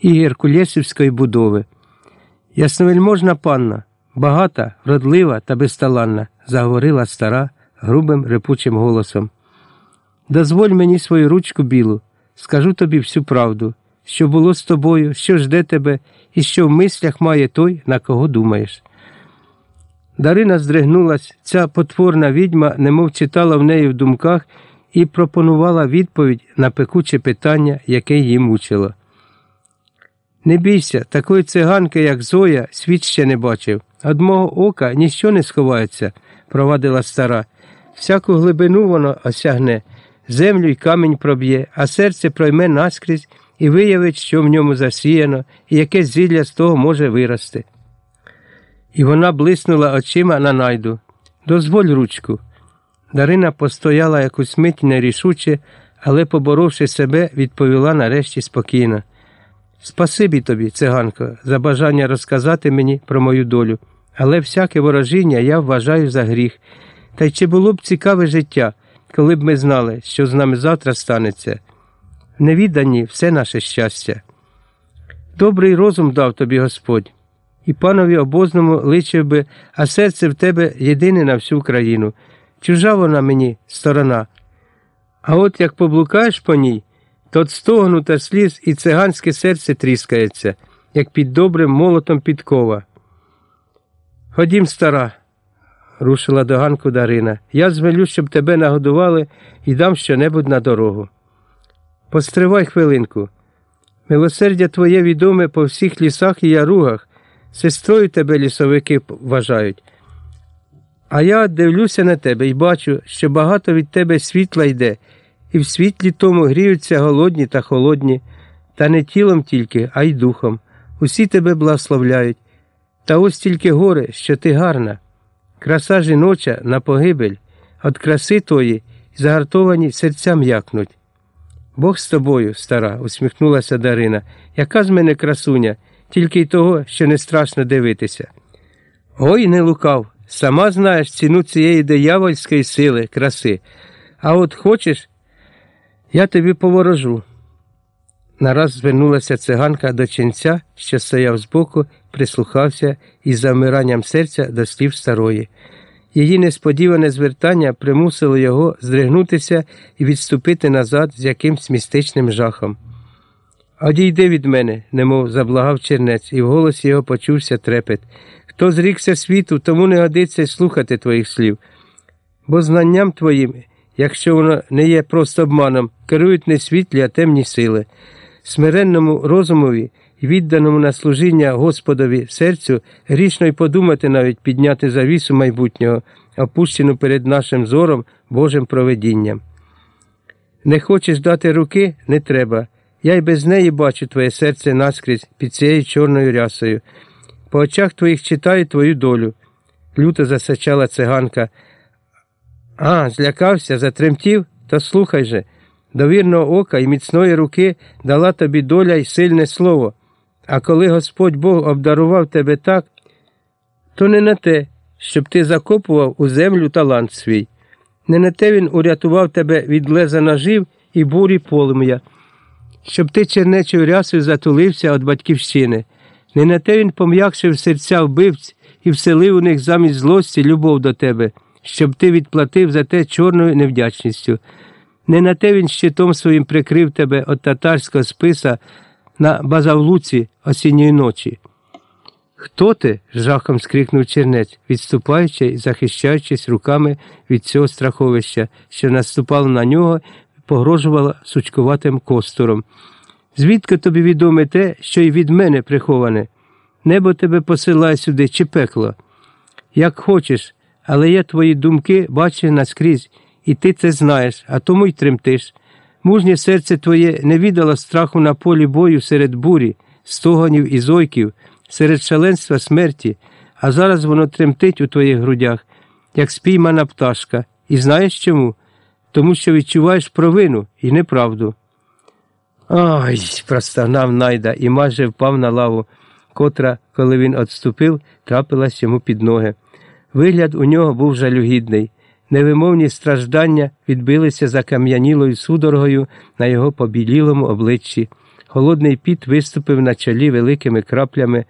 і геркулесівської будови. Ясновельможна панна, багата, вродлива та безталанна, заговорила стара грубим репучим голосом. Дозволь мені свою ручку білу, скажу тобі всю правду, що було з тобою, що жде тебе і що в мислях має той, на кого думаєш. Дарина здригнулась, ця потворна відьма немов читала в неї в думках і пропонувала відповідь на пекуче питання, яке її мучило. Не бійся, такої циганки, як Зоя, світ ще не бачив. Од мого ока ніщо не сховається, провадила стара. Всяку глибину воно осягне, землю й камінь проб'є, а серце пройме наскрізь і виявить, що в ньому засіяно, і яке зілля з того може вирости. І вона блиснула очима на найду. Дозволь ручку. Дарина постояла якусь мить нерішуче, але, поборовши себе, відповіла нарешті спокійно. Спасибі тобі, циганко, за бажання розказати мені про мою долю, але всяке ворожіння я вважаю за гріх. Та й чи було б цікаве життя, коли б ми знали, що з нами завтра станеться? Невідані все наше щастя. Добрий розум дав тобі Господь, і панові обозному личив би, а серце в тебе єдине на всю країну. Чужа вона мені сторона. А от як поблукаєш по ній, то стогну та сліз і циганське серце тріскається, як під добрим молотом підкова. Ходім, стара, рушила до ганку Дарина. Я звелю, щоб тебе нагодували і дам щонебудь на дорогу. Постривай хвилинку. Милосердя твоє відоме по всіх лісах і яругах, сестрою тебе лісовики вважають. А я дивлюся на тебе і бачу, що багато від тебе світла йде, і в світлі тому гріються голодні та холодні, та не тілом тільки, а й духом. Усі тебе благословляють. Та ось тільки горе, що ти гарна. Краса жіноча на погибель, від краси тої загартовані серця м'якнуть. Бог з тобою, стара, усміхнулася Дарина. Яка з мене красуня, тільки й того, що не страшно дивитися. Ой, не лукав, сама знаєш ціну цієї диявольської сили, краси. А от хочеш, я тобі поворожу. Нараз звернулася циганка до ченця, що стояв збоку, прислухався із замиранням серця до слів старої. Її несподіване звертання примусило його здригнутися і відступити назад з якимсь містичним жахом. Одійди від мене, немов заблагав чернець, і в голосі його почувся трепет. Хто зрікся світу, тому не годиться слухати твоїх слів. Бо знанням твоїм, якщо воно не є просто обманом, керують не світлі, а темні сили. Смиренному розумові і відданому на служіння Господові серцю грішно й подумати навіть підняти завісу майбутнього, опущену перед нашим зором Божим проведінням. Не хочеш дати руки не треба. Я й без неї бачу твоє серце наскрізь під цією чорною рясою. По очах твоїх читаю твою долю. Люто засичала циганка. А, злякався, затремтів, то слухай же. Довірного ока і міцної руки дала тобі доля й сильне слово. А коли Господь Бог обдарував тебе так, то не на те, щоб ти закопував у землю талант свій. Не на те він урятував тебе від леза ножів і бурі полум'я, щоб ти чернечою рясою затулився від батьківщини. Не на те він пом'якшив серця вбивць і вселив у них замість злості любов до тебе, щоб ти відплатив за те чорною невдячністю. Не на те він щитом своїм прикрив тебе від татарського списа на базавлуці осінньої ночі. Хто ти? жахом скрикнув чернець, відступаючи і захищаючись руками від цього страховища, що наступало на нього і погрожувало сучкуватим костуром. Звідки тобі відоме те, що й від мене приховане? Небо тебе посилає сюди чи пекло? Як хочеш, але я твої думки бачу наскрізь, і ти це знаєш, а тому й тремтиш. Мужнє серце твоє не віддало страху на полі бою серед бурі, стогонів і зойків, серед шаленства смерті, а зараз воно тремтить у твоїх грудях, як спіймана пташка. І знаєш чому? Тому що відчуваєш провину і неправду. Ай, простагнав найда і майже впав на лаву, котра, коли він отступив, трапилась йому під ноги. Вигляд у нього був жалюгідний. Невимовні страждання відбилися закам'янілою судорогою на його побілілому обличчі. Холодний піт виступив на чолі великими краплями,